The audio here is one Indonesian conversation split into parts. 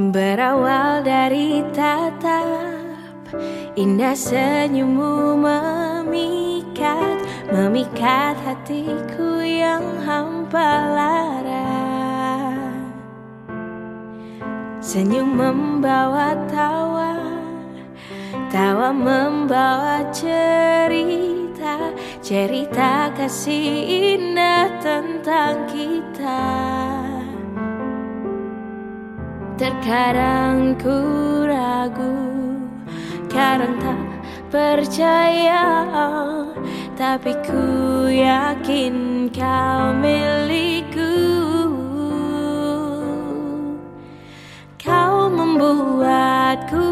Berawal dari tatap Indah senyummu memikat Memikat hatiku yang hampa lara. Senyum membawa tawa Tawa membawa cerita Cerita kasih indah tentang kita. Terkadang ku ragu Kadang tak percaya Tapi ku yakin kau milikku. Kau membuatku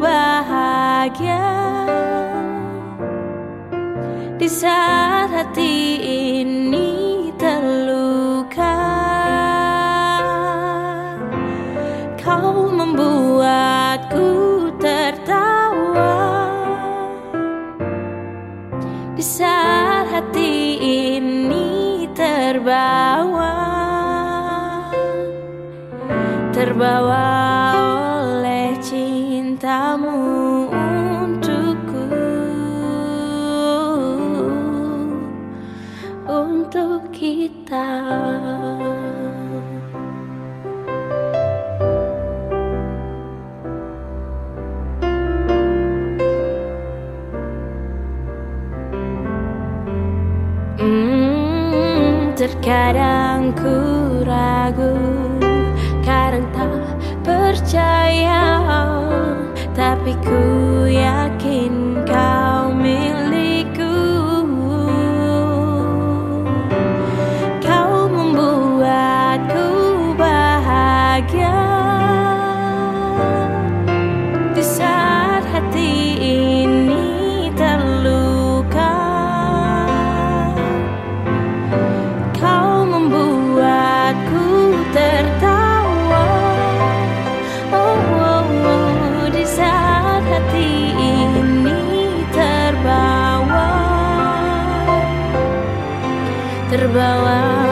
bahagia. Di saat hati ini terbawa Terbawa oleh cintamu untukku. Untuk kita terkadang ku ragu, Terbawa